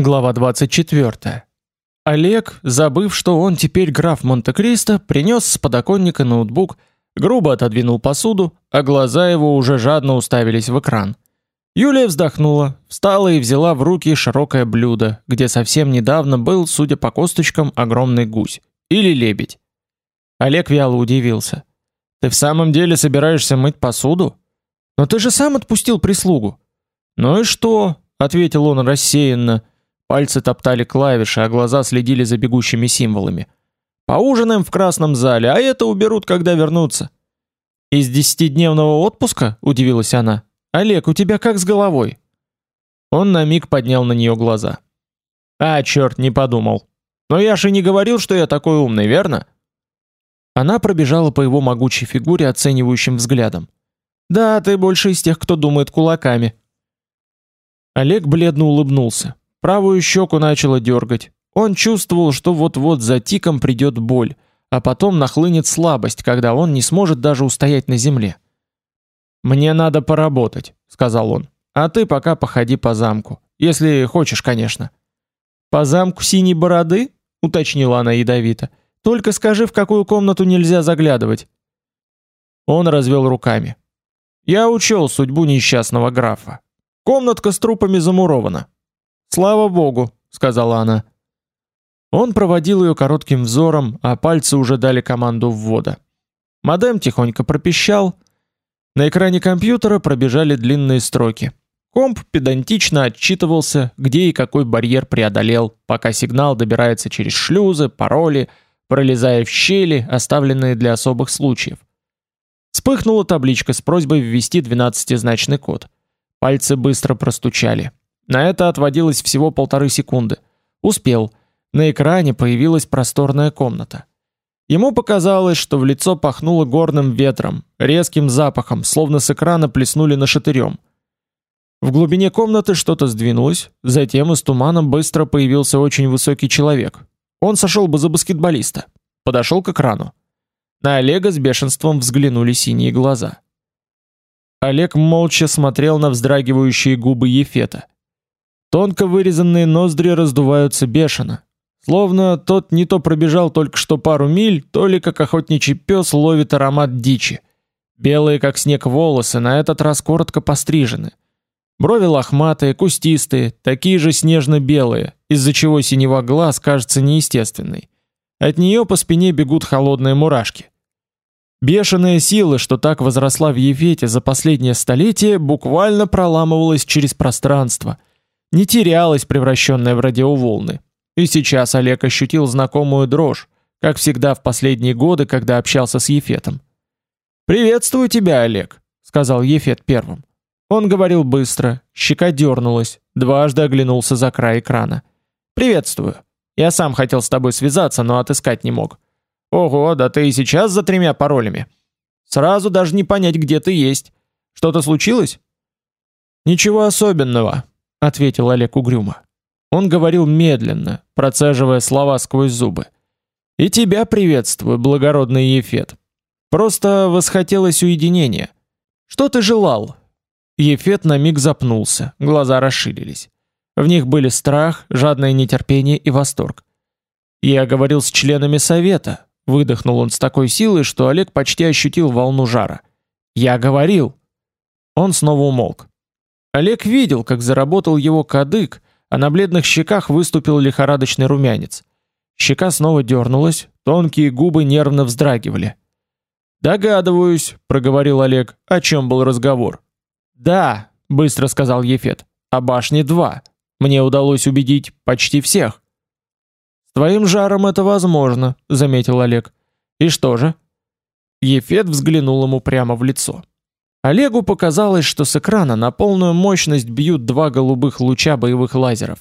Глава 24. Олег, забыв, что он теперь граф Монте-Кристо, принес с подоконника ноутбук, грубо отодвинул посуду, а глаза его уже жадно уставились в экран. Юлия вздохнула, встала и взяла в руки широкое блюдо, где совсем недавно был, судя по косточкам, огромный гусь или лебедь. Олег вяло удивился. Ты в самом деле собираешься мыть посуду? Но ты же сам отпустил прислугу. Ну и что? ответил он рассеянно. Пальцы топтали клавиши, а глаза следили за бегущими символами. Поужинаем в красном зале, а это уберут, когда вернутся. Из десятидневного отпуска? удивилась она. Олег, у тебя как с головой? Он на миг поднял на нее глаза. А, черт, не подумал. Но я же не говорил, что я такой умный, верно? Она пробежала по его могучей фигуре оценивающим взглядом. Да, ты больше из тех, кто думает кулаками. Олег бледно улыбнулся. Правую щеку начало дергать. Он чувствовал, что вот-вот за тиком придет боль, а потом нахлынет слабость, когда он не сможет даже устоять на земле. Мне надо поработать, сказал он. А ты пока походи по замку, если хочешь, конечно. По замку синей бороды? уточнила она ядовито. Только скажи, в какую комнату нельзя заглядывать. Он развел руками. Я учел судьбу несчастного графа. Комнатка с трупами замурована. Слава богу, сказала она. Он проводил ее коротким взором, а пальцы уже дали команду ввода. Модем тихонько пропищал. На экране компьютера пробежали длинные строки. Комп педантично отчитывался, где и какой барьер преодолел, пока сигнал добирается через шлюзы, пароли, пролезая в щели, оставленные для особых случаев. Вспыхнула табличка с просьбой ввести двенадцатизначный код. Пальцы быстро простучали. На это отводилось всего полторы секунды. Успел. На экране появилась просторная комната. Ему показалось, что в лицо пахнуло горным ветром, резким запахом, словно с экрана плеснули нашатырем. В глубине комнаты что-то сдвинулось, затем из тумана быстро появился очень высокий человек. Он сошел бы за баскетболиста. Подошел к экрану. На Олега с бешенством взглянули синие глаза. Олег молча смотрел на вздрагивающие губы Ефета. Тонко вырезанные ноздри раздуваются бешено, словно тот не то пробежал только что пару миль, то ли как охотничий пес ловит аромат дичи. Белые как снег волосы на этот раз коротко пострижены. Брови лохматые, кустистые, такие же снежно-белые, из-за чего синева глаз кажется неестественной. От нее по спине бегут холодные мурашки. Бешеная сила, что так возросла в Ефете за последнее столетие, буквально проламывалась через пространство, не терялась, превращенная в радиоволны. И сейчас Олег ощутил знакомую дрожь, как всегда в последние годы, когда общался с Ефетом. «Приветствую тебя, Олег», — сказал Ефет первым. Он говорил быстро, щека дернулась, дважды оглянулся за край экрана. «Приветствую. Я сам хотел с тобой связаться, но отыскать не мог. Ого, да ты и сейчас за тремя паролями. Сразу даже не понять, где ты есть. Что-то случилось?» «Ничего особенного», — ответил Олег угрюмо. Он говорил медленно, процеживая слова сквозь зубы. «И тебя приветствую, благородный Ефет. Просто восхотелось уединения. Что ты желал?» Ефет на миг запнулся, глаза расширились. В них были страх, жадное нетерпение и восторг. «Я говорил с членами совета», — выдохнул он с такой силой, что Олег почти ощутил волну жара. «Я говорил». Он снова умолк. Олег видел, как заработал его кадык, а на бледных щеках выступил лихорадочный румянец. Щека снова дернулась, тонкие губы нервно вздрагивали. «Догадываюсь», — проговорил Олег, — «о чем был разговор?» «Да», — быстро сказал Ефет, — «о башне два. Мне удалось убедить почти всех». «С твоим жаром это возможно», — заметил Олег. «И что же?» Ефет взглянул ему прямо в лицо. Олегу показалось, что с экрана на полную мощность бьют два голубых луча боевых лазеров.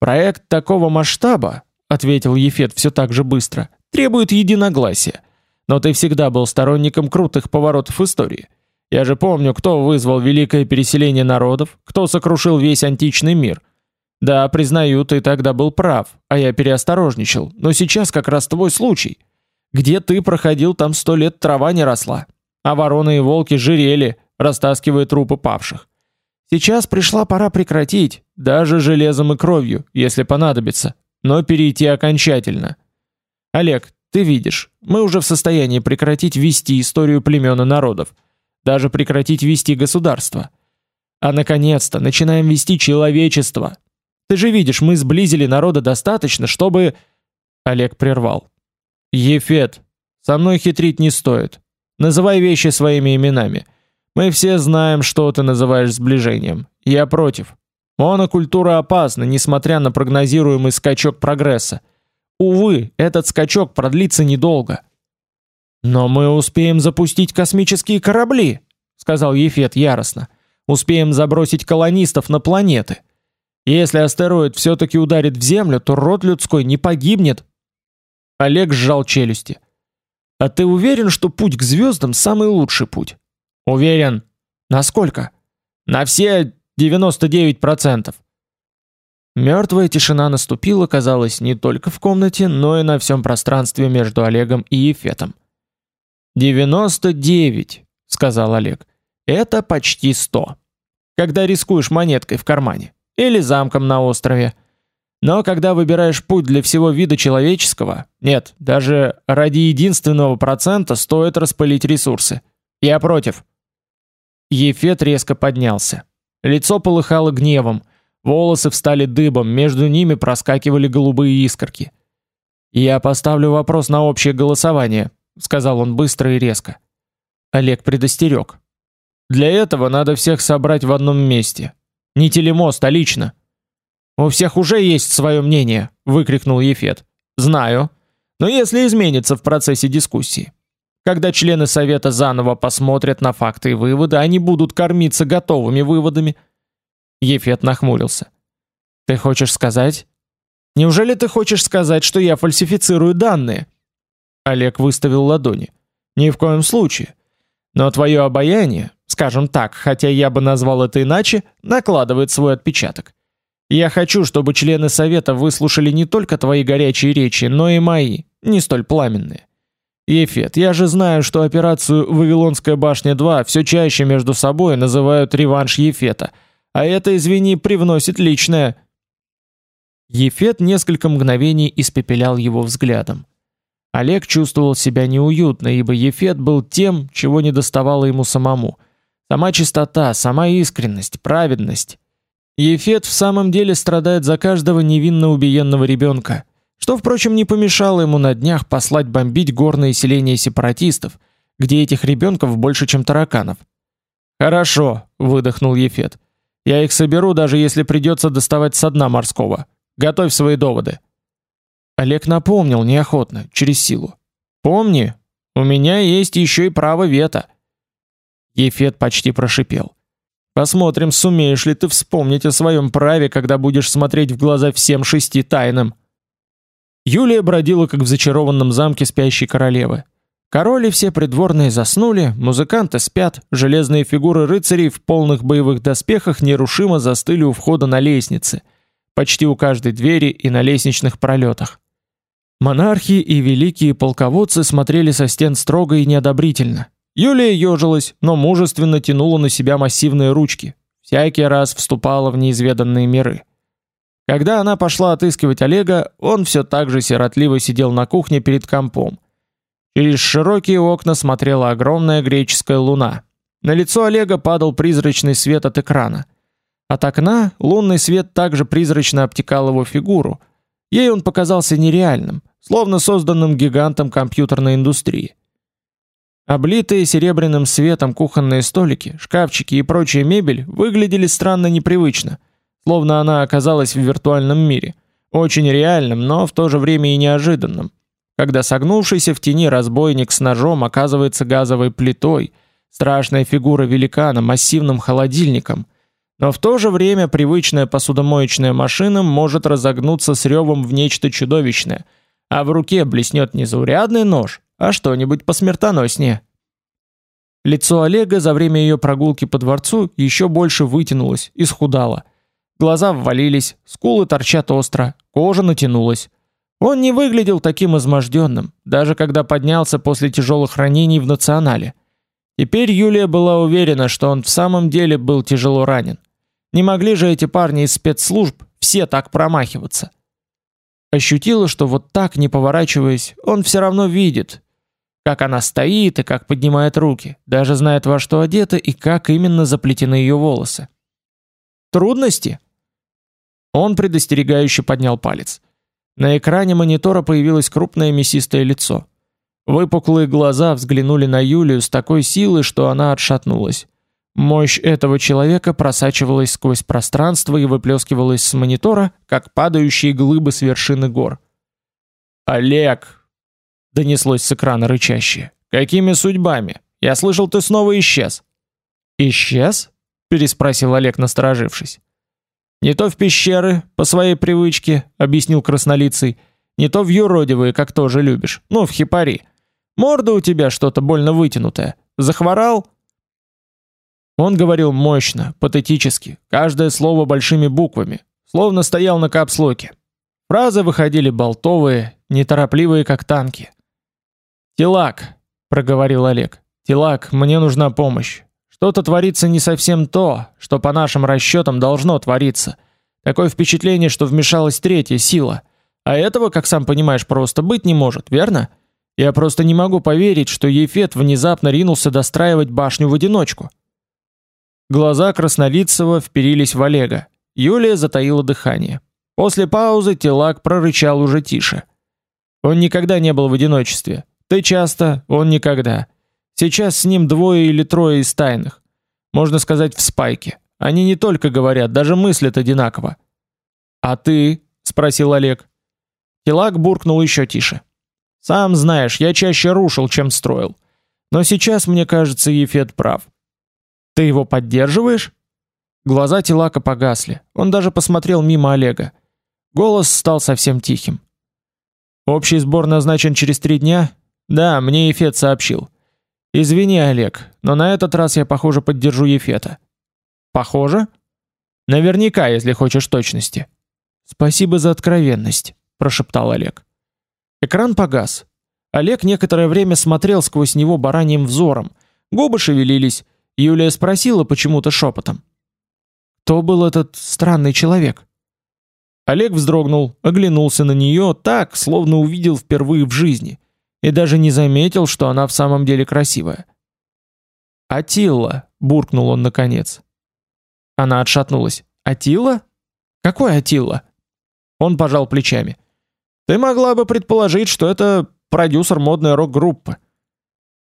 Проект такого масштаба, ответил Ефет все так же быстро, требует единогласия. Но ты всегда был сторонником крутых поворотов истории. Я же помню, кто вызвал великое переселение народов, кто сокрушил весь античный мир. Да, признаю, ты тогда был прав, а я переосторожничал. Но сейчас как раз твой случай. Где ты проходил, там сто лет трава не росла а вороны и волки жирели, растаскивая трупы павших. Сейчас пришла пора прекратить, даже железом и кровью, если понадобится, но перейти окончательно. Олег, ты видишь, мы уже в состоянии прекратить вести историю племен и народов, даже прекратить вести государство. А наконец-то начинаем вести человечество. Ты же видишь, мы сблизили народы достаточно, чтобы Олег прервал. Ефет, со мной хитрить не стоит. Называй вещи своими именами. Мы все знаем, что ты называешь сближением. Я против. Монокультура опасна, несмотря на прогнозируемый скачок прогресса. Увы, этот скачок продлится недолго. Но мы успеем запустить космические корабли, сказал Ефет яростно. Успеем забросить колонистов на планеты. Если астероид все таки ударит в Землю, то род людской не погибнет. Олег сжал челюсти. А ты уверен, что путь к звездам самый лучший путь? Уверен. Насколько? На все 99%. Мертвая тишина наступила, казалось, не только в комнате, но и на всем пространстве между Олегом и Ефетом. «99», — сказал Олег. «Это почти 100. Когда рискуешь монеткой в кармане. Или замком на острове. Но когда выбираешь путь для всего вида человеческого, нет, даже ради единственного процента стоит распылить ресурсы. Я против». Ефет резко поднялся. Лицо полыхало гневом. Волосы встали дыбом, между ними проскакивали голубые искорки. «Я поставлю вопрос на общее голосование», — сказал он быстро и резко. Олег предостерег. «Для этого надо всех собрать в одном месте. Не телемост, а лично». «У всех уже есть свое мнение», — выкрикнул Ефет. «Знаю. Но если изменится в процессе дискуссии. Когда члены совета заново посмотрят на факты и выводы, они будут кормиться готовыми выводами, Ефет нахмурился. Ты хочешь сказать? Неужели ты хочешь сказать, что я фальсифицирую данные? Олег выставил ладони. Ни в коем случае. Но твое обаяние, скажем так, хотя я бы назвал это иначе, накладывает свой отпечаток. Я хочу, чтобы члены совета выслушали не только твои горячие речи, но и мои, не столь пламенные. Ефет, я же знаю, что операцию Вавилонская башня 2 все чаще между собой называют реванш Ефета – а это, извини, привносит личное. Ефет несколько мгновений испепелял его взглядом. Олег чувствовал себя неуютно, ибо Ефет был тем, чего не доставало ему самому. Сама чистота, сама искренность, праведность. Ефет в самом деле страдает за каждого невинно убиенного ребенка, что, впрочем, не помешало ему на днях послать бомбить горные селения сепаратистов, где этих ребенков больше, чем тараканов. «Хорошо», — выдохнул Ефет. Я их соберу, даже если придется доставать со дна морского. Готовь свои доводы. Олег напомнил неохотно, через силу. Помни, у меня есть еще и право вето. Ефет почти прошипел. Посмотрим, сумеешь ли ты вспомнить о своем праве, когда будешь смотреть в глаза всем шести тайнам. Юлия бродила как в зачарованном замке спящей королевы. Король и все придворные заснули, музыканты спят, железные фигуры рыцарей в полных боевых доспехах нерушимо застыли у входа на лестнице, почти у каждой двери и на лестничных пролетах. Монархи и великие полководцы смотрели со стен строго и неодобрительно. Юлия ежилась, но мужественно тянула на себя массивные ручки, всякий раз вступала в неизведанные миры. Когда она пошла отыскивать Олега, он все так же сиротливо сидел на кухне перед компом Через широкие окна смотрела огромная греческая луна. На лицо Олега падал призрачный свет от экрана. От окна лунный свет также призрачно обтекал его фигуру. Ей он показался нереальным, словно созданным гигантом компьютерной индустрии. Облитые серебряным светом кухонные столики, шкафчики и прочая мебель выглядели странно непривычно, словно она оказалась в виртуальном мире, очень реальным, но в то же время и неожиданным. Когда согнувшийся в тени разбойник с ножом оказывается газовой плитой, страшная фигура великана массивным холодильником, но в то же время привычная посудомоечная машина может разогнуться с ревом в нечто чудовищное, а в руке блеснет не заурядный нож, а что-нибудь посмертоноснее. Лицо Олега за время ее прогулки по дворцу еще больше вытянулось, исхудало. Глаза ввалились, скулы торчат остро, кожа натянулась. Он не выглядел таким изможденным, даже когда поднялся после тяжелых ранений в национале. Теперь Юлия была уверена, что он в самом деле был тяжело ранен. Не могли же эти парни из спецслужб все так промахиваться. Ощутила, что вот так, не поворачиваясь, он все равно видит, как она стоит и как поднимает руки, даже знает во что одета и как именно заплетены ее волосы. Трудности? Он предостерегающе поднял палец. На экране монитора появилось крупное мясистое лицо. Выпуклые глаза взглянули на Юлию с такой силой, что она отшатнулась. Мощь этого человека просачивалась сквозь пространство и выплескивалась с монитора, как падающие глыбы с вершины гор. «Олег!» — донеслось с экрана рычащее. «Какими судьбами? Я слышал, ты снова исчез». «Исчез?» — переспросил Олег, насторожившись. «Не то в пещеры, по своей привычке», — объяснил краснолицый, «не то в юродивые, как тоже любишь, ну, в хипари. Морда у тебя что-то больно вытянутая. Захворал?» Он говорил мощно, патетически, каждое слово большими буквами, словно стоял на капслоке. Фразы выходили болтовые, неторопливые, как танки. «Тилак», — проговорил Олег, — «Тилак, мне нужна помощь. Что-то творится не совсем то, что по нашим расчетам должно твориться. Такое впечатление, что вмешалась третья сила. А этого, как сам понимаешь, просто быть не может, верно? Я просто не могу поверить, что Ефет внезапно ринулся достраивать башню в одиночку». Глаза Краснолицего вперились в Олега. Юлия затаила дыхание. После паузы Телак прорычал уже тише. Он никогда не был в одиночестве. Ты часто, он никогда. Сейчас с ним двое или трое из тайных. Можно сказать, в спайке. Они не только говорят, даже мыслят одинаково. А ты? спросил Олег. Телак буркнул еще тише. Сам знаешь, я чаще рушил, чем строил. Но сейчас мне кажется, Ефет прав. Ты его поддерживаешь? Глаза Тилака погасли. Он даже посмотрел мимо Олега. Голос стал совсем тихим. Общий сбор назначен через три дня. Да, мне Ефет сообщил. Извини, Олег, но на этот раз я, похоже, поддержу Ефета. Похоже? Наверняка, если хочешь точности. Спасибо за откровенность, прошептал Олег. Экран погас. Олег некоторое время смотрел сквозь него бараньим взором. Губы шевелились. Юлия спросила почему-то шепотом. Кто был этот странный человек? Олег вздрогнул, оглянулся на нее так, словно увидел впервые в жизни, и даже не заметил, что она в самом деле красивая. «Атилла», — буркнул он наконец. Она отшатнулась. «Атилла? Какой Атилла?» Он пожал плечами. «Ты могла бы предположить, что это продюсер модной рок-группы».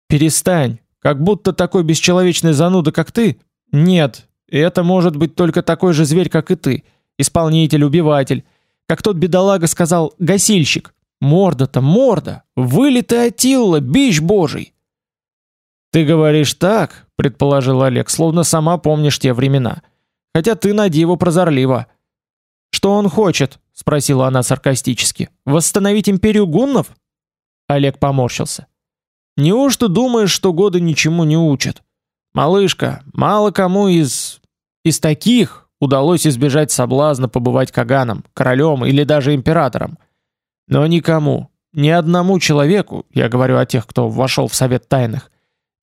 «Перестань, как будто такой бесчеловечный зануда, как ты? Нет, это может быть только такой же зверь, как и ты. Исполнитель, убиватель. Как тот бедолага сказал, гасильщик. Морда-то морда. Вылитый Атилла, бич божий. Ты говоришь так, предположил Олег, словно сама помнишь те времена. Хотя ты на диво прозорлива. Что он хочет? спросила она саркастически. Восстановить империю гуннов? Олег поморщился. Неужто думаешь, что годы ничему не учат? Малышка, мало кому из из таких удалось избежать соблазна побывать каганом, королем или даже императором. Но никому, ни одному человеку, я говорю о тех, кто вошел в совет тайных,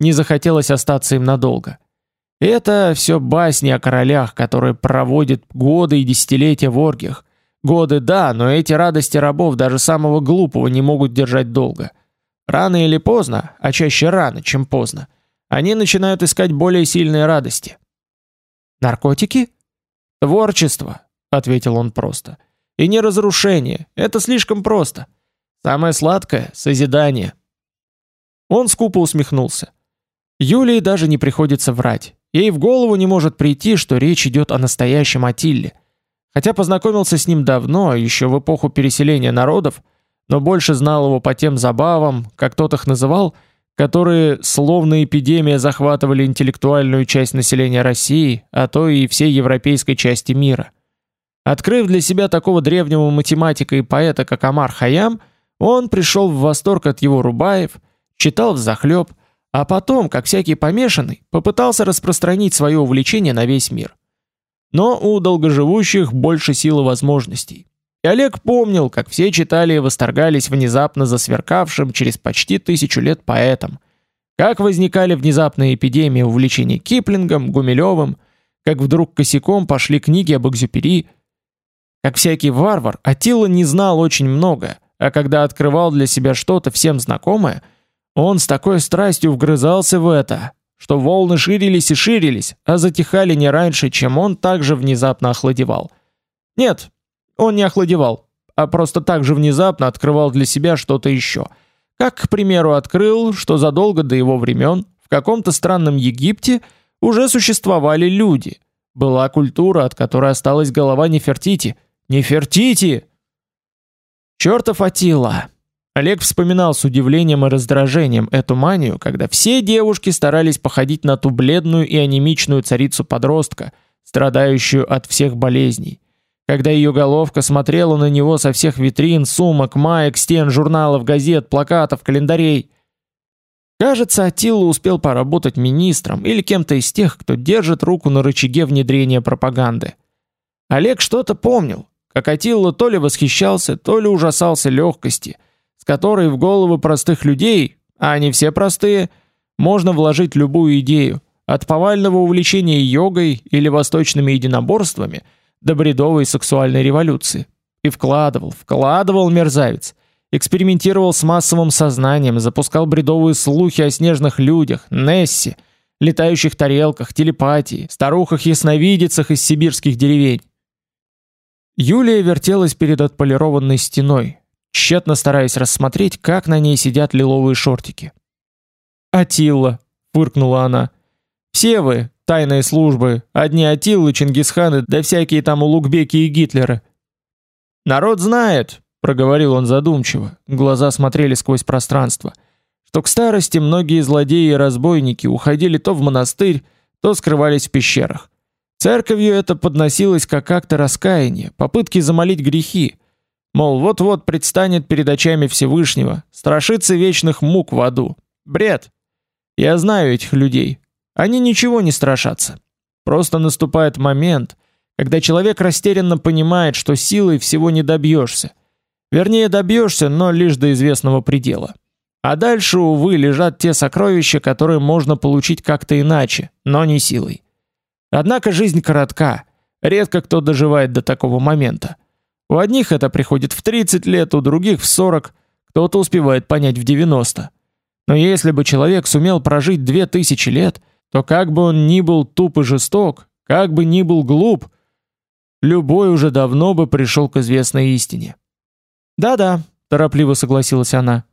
не захотелось остаться им надолго. Это все басни о королях, которые проводят годы и десятилетия в оргиях. Годы, да, но эти радости рабов даже самого глупого не могут держать долго. Рано или поздно, а чаще рано, чем поздно, они начинают искать более сильные радости. Наркотики? Творчество, ответил он просто. И не разрушение, это слишком просто. Самое сладкое созидание. Он скупо усмехнулся. Юлии даже не приходится врать. Ей в голову не может прийти, что речь идет о настоящем Атилле. Хотя познакомился с ним давно, еще в эпоху переселения народов, но больше знал его по тем забавам, как тот их называл, которые словно эпидемия захватывали интеллектуальную часть населения России, а то и всей европейской части мира. Открыв для себя такого древнего математика и поэта, как Амар Хаям, он пришел в восторг от его рубаев, читал взахлеб, а потом, как всякий помешанный, попытался распространить свое увлечение на весь мир. Но у долгоживущих больше силы возможностей. И Олег помнил, как все читали и восторгались внезапно засверкавшим через почти тысячу лет поэтом, как возникали внезапные эпидемии увлечений Киплингом, Гумилевым, как вдруг косяком пошли книги об Экзюпери. Как всякий варвар, Атилла не знал очень много, а когда открывал для себя что-то всем знакомое, он с такой страстью вгрызался в это, что волны ширились и ширились, а затихали не раньше, чем он также внезапно охладевал. Нет, он не охладевал, а просто так же внезапно открывал для себя что-то еще. Как, к примеру, открыл, что задолго до его времен в каком-то странном Египте уже существовали люди. Была культура, от которой осталась голова Нефертити. Нефертити! Чёртов Атила! Олег вспоминал с удивлением и раздражением эту манию, когда все девушки старались походить на ту бледную и анемичную царицу-подростка, страдающую от всех болезней. Когда ее головка смотрела на него со всех витрин, сумок, маек, стен, журналов, газет, плакатов, календарей. Кажется, Атилла успел поработать министром или кем-то из тех, кто держит руку на рычаге внедрения пропаганды. Олег что-то помнил, как Атилла то ли восхищался, то ли ужасался легкости – с которой в головы простых людей, а они все простые, можно вложить любую идею, от повального увлечения йогой или восточными единоборствами до бредовой сексуальной революции. И вкладывал, вкладывал мерзавец. Экспериментировал с массовым сознанием, запускал бредовые слухи о снежных людях, Несси, летающих тарелках, телепатии, старухах-ясновидицах из сибирских деревень. Юлия вертелась перед отполированной стеной, тщетно стараясь рассмотреть, как на ней сидят лиловые шортики. «Атилла», — фыркнула она, — «все вы, тайные службы, одни Атиллы, Чингисханы, да всякие там улугбеки и Гитлеры». «Народ знает», — проговорил он задумчиво, глаза смотрели сквозь пространство, что к старости многие злодеи и разбойники уходили то в монастырь, то скрывались в пещерах. Церковью это подносилось как акты раскаяния, попытки замолить грехи, Мол, вот-вот предстанет перед очами Всевышнего, страшится вечных мук в аду. Бред. Я знаю этих людей. Они ничего не страшатся. Просто наступает момент, когда человек растерянно понимает, что силой всего не добьешься. Вернее, добьешься, но лишь до известного предела. А дальше, увы, лежат те сокровища, которые можно получить как-то иначе, но не силой. Однако жизнь коротка. Редко кто доживает до такого момента. У одних это приходит в 30 лет, у других в 40, кто-то успевает понять в 90. Но если бы человек сумел прожить 2000 лет, то как бы он ни был туп и жесток, как бы ни был глуп, любой уже давно бы пришел к известной истине. Да-да, торопливо согласилась она.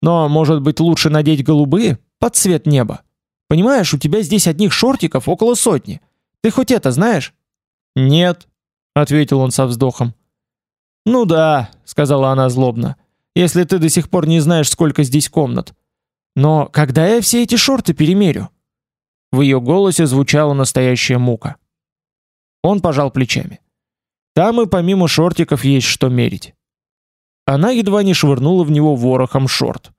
Но, может быть, лучше надеть голубые под цвет неба. Понимаешь, у тебя здесь одних шортиков около сотни. Ты хоть это знаешь? Нет, ответил он со вздохом. Ну да, сказала она злобно. Если ты до сих пор не знаешь, сколько здесь комнат. Но когда я все эти шорты перемерю? В ее голосе звучала настоящая мука. Он пожал плечами. Там и помимо шортиков есть что мерить. Она едва не швырнула в него ворохом шорт.